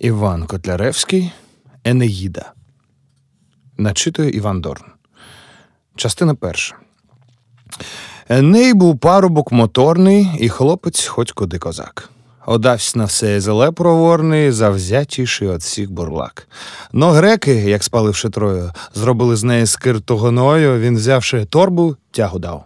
Іван Котляревський Енеїда. Начитує Іван Дорн. Частина перша. Еней був парубок моторний і хлопець хоч куди козак. Одавсь на все зеле проворний, завзятіший от всіх бурлак. Но греки, як спаливши трою, зробили з неї скиртогоною, він, взявши торбу, тягу дав.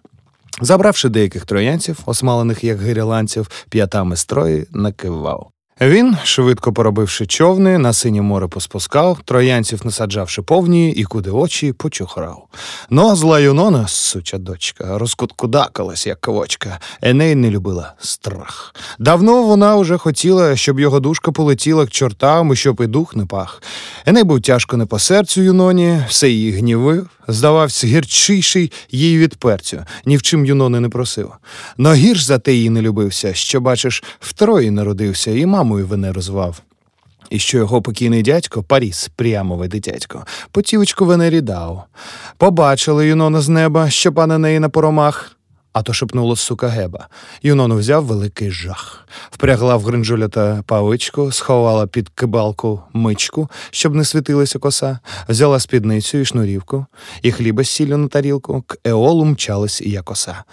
Забравши деяких троянців, осмалених як гиряланців, п'ятами строї накивав. Він, швидко поробивши човни, на синє море поспускав, троянців насаджавши повні і куди очі почухрав. Но зла Юнона, суча дочка, розкуткудакалась, як ковочка, Еней не любила страх. Давно вона уже хотіла, щоб його душка полетіла к чортам і щоб і дух не пах. Еней був тяжко не по серцю Юноні, все її гнівив, здавався гірчіший їй від перцю, ні в чим Юнони не просив. Но гірш за те її не любився, що, бачиш, втрої народився і мамою Венеру звав. І що його покійний дядько, Паріс, прямове дитятько, потівочку Венері дав. Побачили Юнона з неба, що пане неї на поромах. А то шепнуло сука Геба. Юнону взяв великий жах, впрягла в гринжулята павичку, сховала під кибалку мичку, щоб не світилася коса, взяла спідницю і шнурівку, і хліба з сіллю на тарілку, к Еолу мчалась і я коса.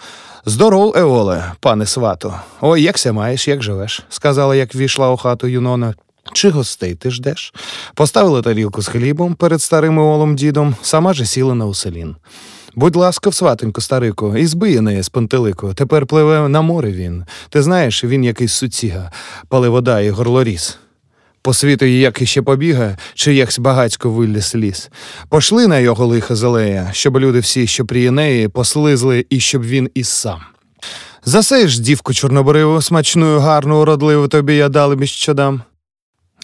Здоров, Еоле, пане свату. Ой, як ся маєш, як живеш, сказала, як ввійшла у хату Юнона. Чи гостей ти ждеш? Поставила тарілку з хлібом перед старим Еолом дідом, сама же сіла на уселін. Будь ласка, сватенько, старику, і збиє неї з пантелику. Тепер пливе на море він. Ти знаєш, він якийсь суціга, пали вода і горлоріз. По світу як іще побіга, чи яксь багацько виліз ліс. Пошли на його лиха зелея, щоб люди всі, що при Енеї, послизли, і щоб він і сам. За сеє ж, дівку чорнобриву, смачну, гарну, уродливу тобі я дали ізчадам.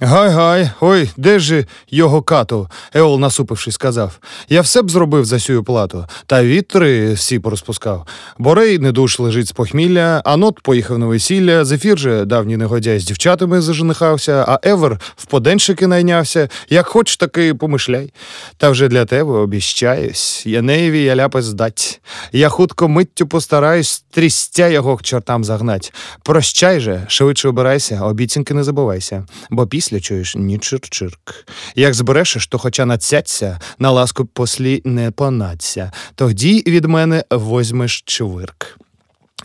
Гай гай, ой, де ж його кату? Еол, насупившись, сказав. Я все б зробив за сю плату, та вітри всі порозпускав. Борей недуш лежить з похмілля, А Нот поїхав на весілля, Зефір же давній негодяй з дівчатами заженихався, а Евр в поденщики найнявся. Як хоч, таки й помишляй. Та вже для тебе обіщаюсь, Янеєві я ляпас здать. Я хутко миттю постараюсь трістя його к чортам загнать. Прощай же, швидше обирайся, обіцянки не забувайся, бо після після чуєш ні чирчирк. Як зберешеш, то хоча нацяться, на ласку послі не понаться, тоді від мене возьмеш чвирк.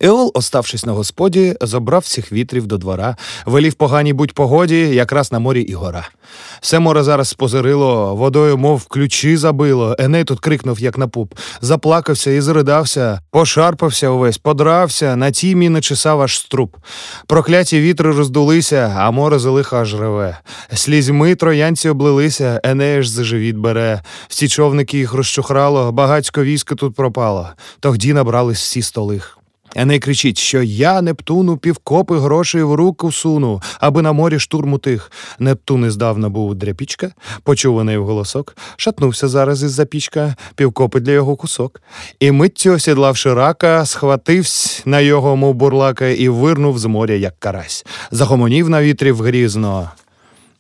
Еол, оставшись на господі, забрав всіх вітрів до двора, велів поганій будь погоді, якраз на морі і гора. Все море зараз спозирило, водою, мов ключі забило. Еней тут крикнув, як на пуп, заплакався і зридався, пошарпався увесь, подрався, на тій міни чесав аж струп. Прокляті вітри роздулися, а море залиха аж реве. Слізьми троянці облилися, Еней ж за живіт бере. Всі човники їх розчухрало, багацько військо тут пропало. Тогді набрались всі столих. Еней кричить, що я Нептуну півкопи грошей в руку суну, аби на морі штурму тих. Нептун іздавна був дряпічка, почув Еней в голосок, шатнувся зараз із за пічка, півкопи для його кусок. І миттю, осідлавши рака, схватився на його, мов бурлака, і вирнув з моря, як карась. Загомонів на вітрі вгрізно.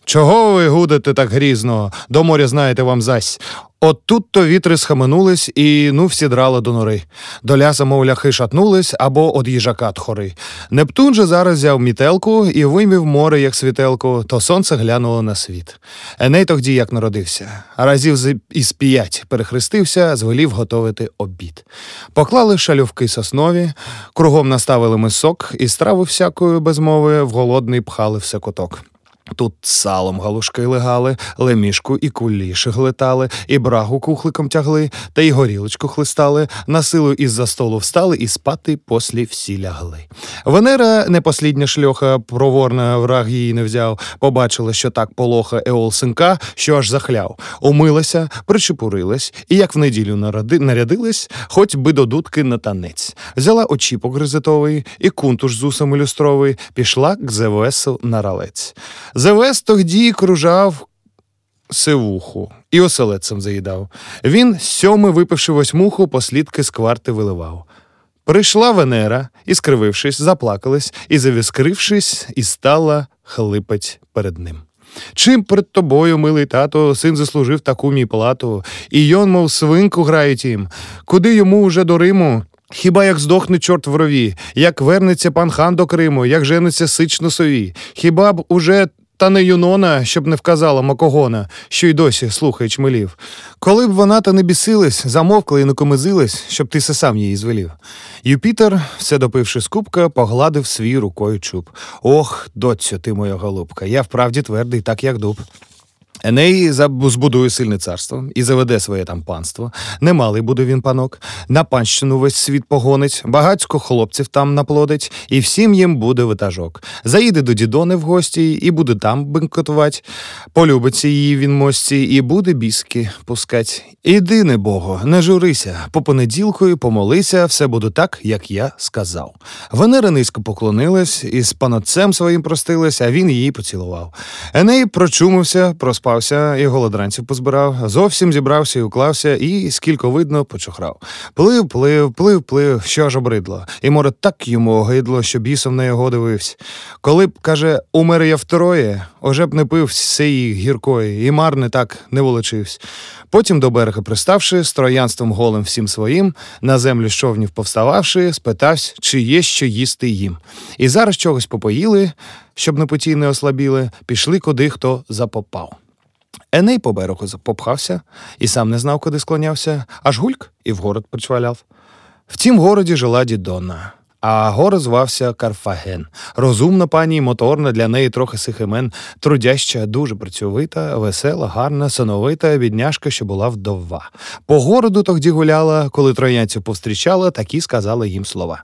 Чого ви гудите так грізно? До моря знаєте вам зась. От тут то вітри схаменулись і ну всідрало до нори. До ляса, мов ляхи шатнулись або од їжака тхори. Нептун же зараз взяв мітелку і вимів море, як світелку, то сонце глянуло на світ. Еней тоді як народився, разів із п'ять перехрестився, звелів готовити обід. Поклали шалювки соснові, кругом наставили мисок і страву всякої без мови в голодний пхали все коток. Тут салом галушки легали, лемішку і куліші глитали, і брагу кухликом тягли, та й горілочку хлистали, на силу із-за столу встали і спати послі всі лягли. Венера, непослідня шльоха, проворна враг її не взяв, побачила, що так полоха Еол синка, що аж захляв. Умилася, причепурилась, і як в неділю нарядилась, хоч би до дудки на танець. Взяла очіпок гризитовий і кунтуш з усами люстровий, пішла к Зевесу на ралець. Зевес тоді кружав сивуху і оселедцем заїдав. Він, сьоми, випивши восьмуху, послідки з кварти виливав. Прийшла Венера і, скривившись, заплакалась, і, завіскрившись, і стала хлипать перед ним. Чим перед тобою, милий тато, син заслужив таку мій плату, і йон, мов свинку, грають їм. Куди йому уже до Риму? Хіба як здохне чорт в рові, як вернеться пан хан до Криму, як жениться сич на сові? Хіба б уже та не Юнона, щоб не вказала Макогона, що й досі слухає чмелів. Коли б вона та не бісилась, замовкла і не комизилась, щоб ти се сам її звелів. Юпітер, все допивши з кубка, погладив свій рукою чуб. Ох, доцю, ти моя голубка, я вправді твердий, так як дуб. Еней збудує сильне царство і заведе своє там панство. Немалий буде він панок, на панщину весь світ погонить, багацько хлопців там наплодить, і всім їм буде витажок. Заїде до дідони в гості і буде там бенкотувати. Полюбиться її він мості і буде біски пускать. Іди, не Бого, не журися, по понеділку і помолися, все буде так, як я сказав. Венера низько поклонилась і з панотцем своїм простилась, а він її поцілував. Еней прочумився, проспався і голодранців позбирав, зовсім зібрався і уклався, і, скільки видно, почухрав. Плив, плив, плив, плив, що ж обридло. І море так йому огидло, що бісом на його дивився. Коли б, каже, умер я втроє, уже б не пив сеї гіркої, і марне так не волочився. Потім до берега приставши, з троянством голим всім своїм, на землю човнів повстававши, спитався, чи є що їсти їм. І зараз чогось попоїли, щоб на путі не ослабіли, пішли куди хто запопав. Еней по берегу попхався і сам не знав, куди склонявся, аж гульк і в город причваляв. В тім городі жила дідона. А город звався Карфаген. Розумна пані, моторна, для неї трохи сих імен, трудяща, дуже працьовита, весела, гарна, сановита, бідняшка, що була вдова. По городу тоді гуляла, коли троянців повстрічала, такі сказали їм слова.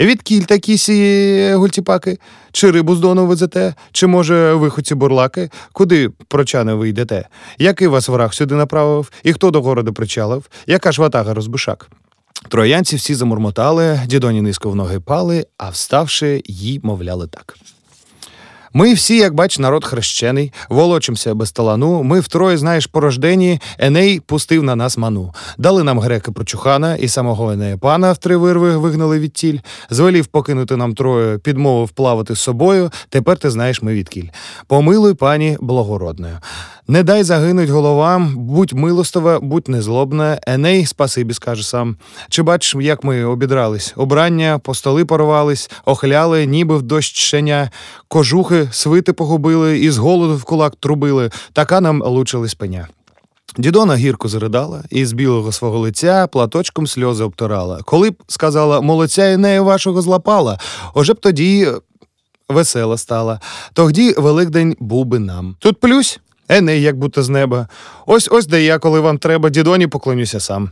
Відкіль такі сі гультіпаки? Чи рибу з дону везете? Чи, може, ви хоці бурлаки? Куди, прочани, ви йдете? Який вас враг сюди направив? І хто до городу причалив? Яка ж ватага розбишак? Троянці всі замурмотали, дідоні низько в ноги пали, а вставши, їй мовляли так. Ми всі, як бач, народ хрещений, волочимося без талану. Ми втроє, знаєш, порождені, Еней пустив на нас ману. Дали нам греки прочухана і самого Енея пана в три вирви вигнали від тіль. Звелів покинути нам троє, підмовив плавати з собою. Тепер ти знаєш ми відкіль. Помилуй пані благородною. Не дай загинуть головам, будь милостива, будь незлобна. Еней, спасибі, скаже сам. Чи бачиш, як ми обідрались? Обрання, по столи порвались, охляли, ніби в дощ щеня, кожухи, свити погубили і з голоду в кулак трубили. Така нам лучились пеня. Дідона гірко заридала і з білого свого лиця платочком сльози обтирала. Коли б сказала, молодця Енея вашого злапала, уже б тоді весела стала. Тоді Великдень був би нам. Тут плюсь, Еней, як будто з неба. Ось ось де я, коли вам треба, дідоні поклонюся сам.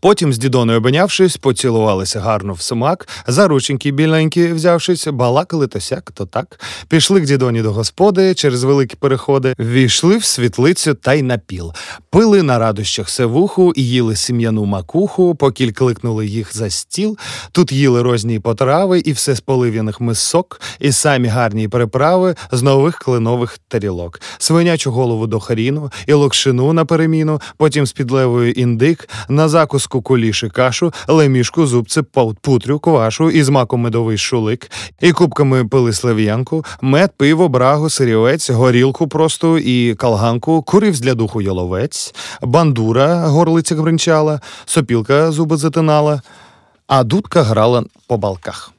Потім з дідоною обнявшись, поцілувалися гарно в смак, за рученьки біленькі взявшись, балакали то сяк, то так. Пішли к дідоні до господи через великі переходи, ввійшли в світлицю та й напіл. Пили на радощах севуху і їли сім'яну макуху, покіль кликнули їх за стіл. Тут їли розні потрави і все з полив'яних мисок, і самі гарні приправи з нових кленових тарілок, свинячу голову до харіну і локшину на переміну, потім з підлевою індик, на закуску куліші кашу, лемішку, зубце, пау- путрю, квашу із маком медовий шулик, і кубками пили слив'янку, мед, пиво, брагу, сирівець, горілку просту і калганку, куривсь для духу яловець, бандура, горлиця гринчала, сопілка зуби затинала, а дудка грала по балках.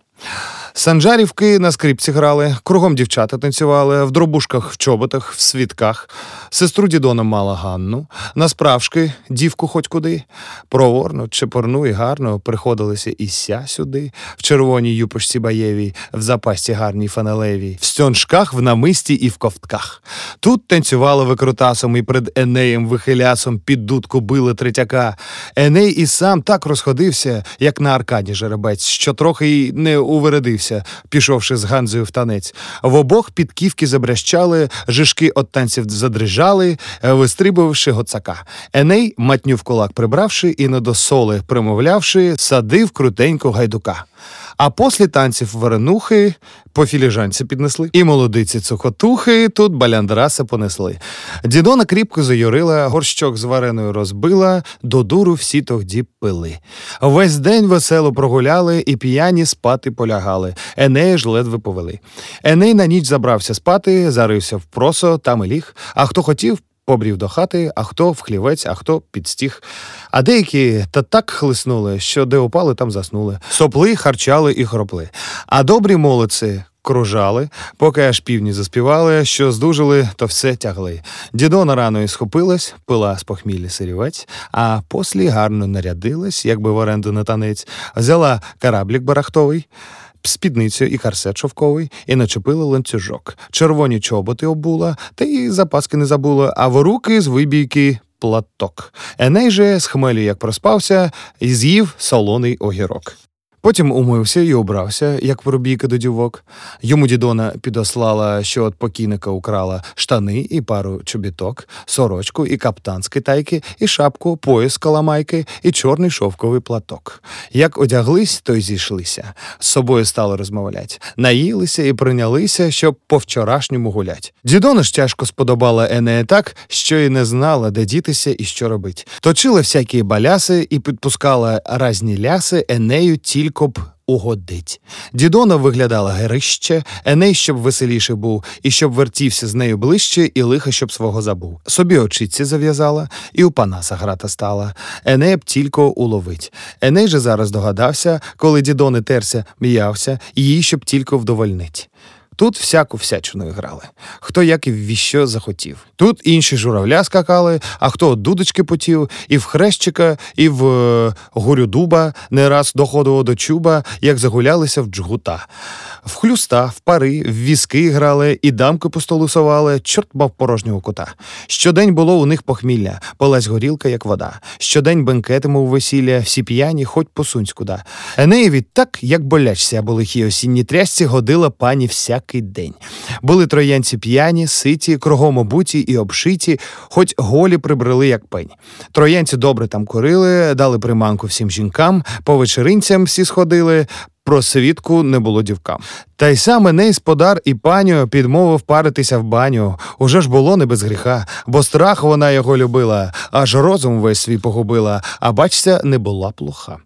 Санжарівки на скрипці грали, кругом дівчата танцювали, в дробушках, в чоботах, в світках. Сестру дідона мала Ганну, на справжки дівку хоч куди. Проворно, чепурну і гарно приходилися і ся сюди, в червоній юпошці баєвій, в запасті гарній фанелевій, в стьоншках, в намисті і в ковтках. Тут танцювали викрутасом і перед Енеєм вихилясом під дудку били третяка. Еней і сам так розходився, як на аркаді жеребець, що трохи й не увередився, пішовши з Ганзою в танець. В обох підківки забрящали, жишки от танців задрижали, е, вистрибувавши гоцака. Еней, матню в кулак прибравши і не до соли примовлявши, садив крутенько гайдука. А після танців варенухи по філіжанці піднесли. І молодиці цукотухи тут баляндраса понесли. Дідона кріпко заюрила, горщок з вареною розбила, до дуру всі тогді пили. Весь день весело прогуляли і п'яні спати полягали. Енея ж ледве повели. Еней на ніч забрався спати, зарився в просо, там і ліг, а хто хотів, побрів до хати, а хто в хлівець, а хто під стіг. А деякі та так хлиснули, що де упали, там заснули. Сопли, харчали і хропли. А добрі молодці, кружали, поки аж півні заспівали, що здужили, то все тягли. Дідона рано і схопилась, пила з похмілля сирівець, а послі гарно нарядилась, якби в оренду на танець, взяла кораблік барахтовий. Спідницю і корсет шовковий, і начепила ланцюжок, червоні чоботи обула, та й запаски не забула, а в руки з вибійки платок. Еней же з хмелю, як проспався, з'їв солоний огірок. Потім умився і обрався, як воробійка до дівок. Йому дідона підослала, що от покійника украла штани і пару чобіток, сорочку і каптан з китайки, і шапку, пояс каламайки, і чорний шовковий платок. Як одяглись, то й зійшлися. З собою стали розмовлять. Наїлися і прийнялися, щоб по вчорашньому гулять. Дідона ж тяжко сподобала Енея так, що й не знала, де дітися і що робить. Точила всякі баляси і підпускала разні ляси Енею тільки б угодить. Дідона виглядала герище, Еней, щоб веселіше був, і щоб вертівся з нею ближче, і лиха, щоб свого забув. Собі очиці зав'язала, і у панаса грата стала. Еней б тільки уловить. Еней же зараз догадався, коли дідони терся, м'явся, її щоб тільки вдовольнить. Тут всяку всячину грали. Хто як і в віщо захотів. Тут інші журавля скакали, а хто дудочки потів, і в хрещика, і в е, гурю дуба не раз доходило до чуба, як загулялися в джгута. В хлюста, в пари, в візки грали, і дамки по столу совали, чорт мав порожнього кота. Щодень було у них похмілля, пилась горілка, як вода. Щодень бенкети, мов весілля, всі п'яні, хоть посунь куда. Енеєві так, як болячся, або лихі осінні трясці, годила пані всякий день. Були троянці п'яні, ситі, кругом обуті і обшиті, хоч голі прибрали, як пень. Троянці добре там курили, дали приманку всім жінкам, по вечеринцям всі сходили. Про свідку не було дівкам. Та й саме ней сподар і паню підмовив паритися в баню. Уже ж було не без гріха, бо страх вона його любила, аж розум весь свій погубила, а бачся, не була плоха.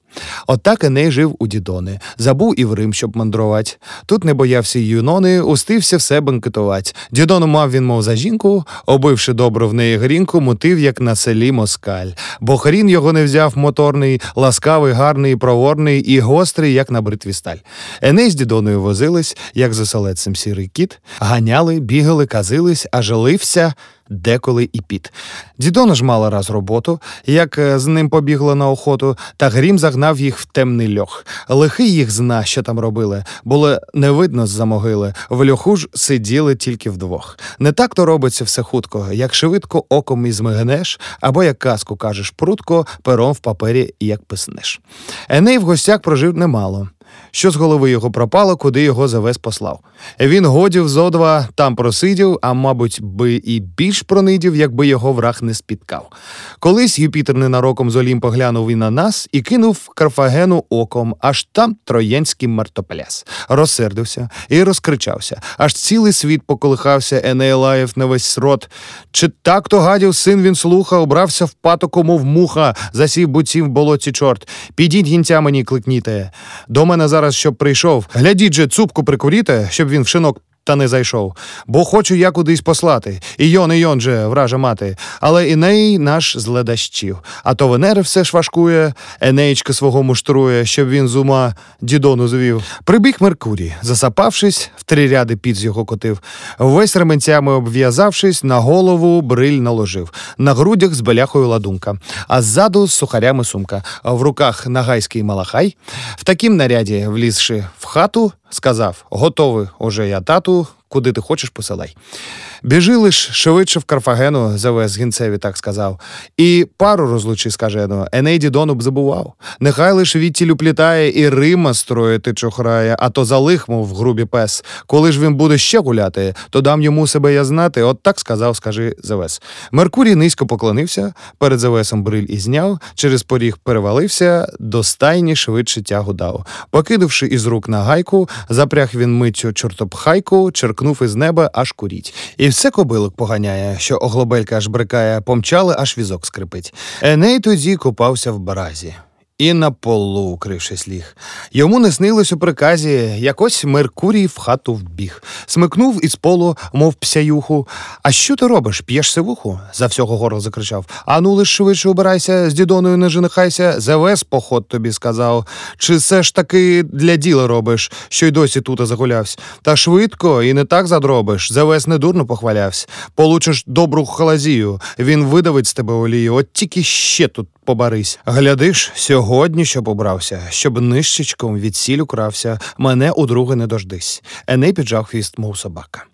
Отак Еней жив у дідони, забув і в Рим, щоб мандрувать. Тут не боявся юнони, устився все банкетувать. Дідону мав він, мов за жінку, обивши добро в неї грінку, мутив, як на селі москаль. Бо хрін його не взяв моторний, ласкавий, гарний, проворний і гострий, як на бритві сталь. Еней з дідоною возились, як за селецем сірий кіт, ганяли, бігали, казились, а лився деколи і піт. Дідона ж мала раз роботу, як е, з ним побігла на охоту, та грім загнав їх в темний льох. Лихий їх зна, що там робили, було не видно з-за могили. В льоху ж сиділи тільки вдвох. Не так то робиться все хутко, як швидко оком ізмигнеш, або як казку кажеш прутко, пером в папері як писнеш. Еней в гостях прожив немало що з голови його пропало, куди його завез послав. Він годів зо два там просидів, а мабуть, би і більш пронидів, якби його враг не спіткав. Колись Юпітер ненароком з Олімпа глянув і на нас і кинув Карфагену оком, аж там троянський мартопляс. Розсердився і розкричався, аж цілий світ поколихався Енейлаєв на весь рот. Чи так то гадів син він слуха, обрався в патоку, мов муха, засів буцім в болоті чорт. Підіть гінця мені кликніте. До мене зараз щоб прийшов. Глядіть же, цупку прикуріте, щоб він в шинок та не зайшов, бо хочу я кудись послати. І йон, і йон же, вража мати, але Іней наш зледащів. А то Венери все швашкує, Енеєчка свого муштрує, щоб він з ума дідону звів. Прибіг Меркурій, засапавшись, в три ряди під його котив, весь ременцями обв'язавшись, на голову бриль наложив, на грудях з беляхою ладунка, а ззаду з сухарями сумка, в руках нагайський малахай. В такім наряді, влізши в хату, сказав Готовий уже я тату, куди ти хочеш, посилай. Біжи лиш швидше в Карфагену, завез гінцеві, так сказав. І пару розлучи, скажено, Еней Дідону б забував. Нехай лиш відтілю плітає і Рима строїти чохрає, а то залих, мов в грубі пес. Коли ж він буде ще гуляти, то дам йому себе я знати. От так сказав, скажи Завес. Меркурій низько поклонився, перед Завесом бриль і зняв, через поріг перевалився, до стайні швидше тягу дав. Покинувши із рук на гайку, запряг він миттю чортопхайку, черкнув із неба аж куріть. І все кобилок поганяє, що оглобелька аж брикає, помчали, аж візок скрипить. Еней тоді купався в баразі. І на полу, укрившись ліг. Йому не снилось у приказі, якось Меркурій в хату вбіг. Смикнув із полу, мов псяюху. А що ти робиш? П'єш сивуху? За всього горло закричав. Ану лиш швидше убирайся, з дідоною не женихайся, завез поход тобі сказав. Чи все ж таки для діла робиш, що й досі тута загулявсь? Та швидко і не так задробиш. Завез недурно похвалявсь. Получиш добру халазію. Він видавить з тебе олію. От тільки ще тут побарись. Глядиш, сьогодні щоб побрався, щоб нищечком від сіль укрався, мене удруге не дождись. Еней піджав хвіст, мов собака.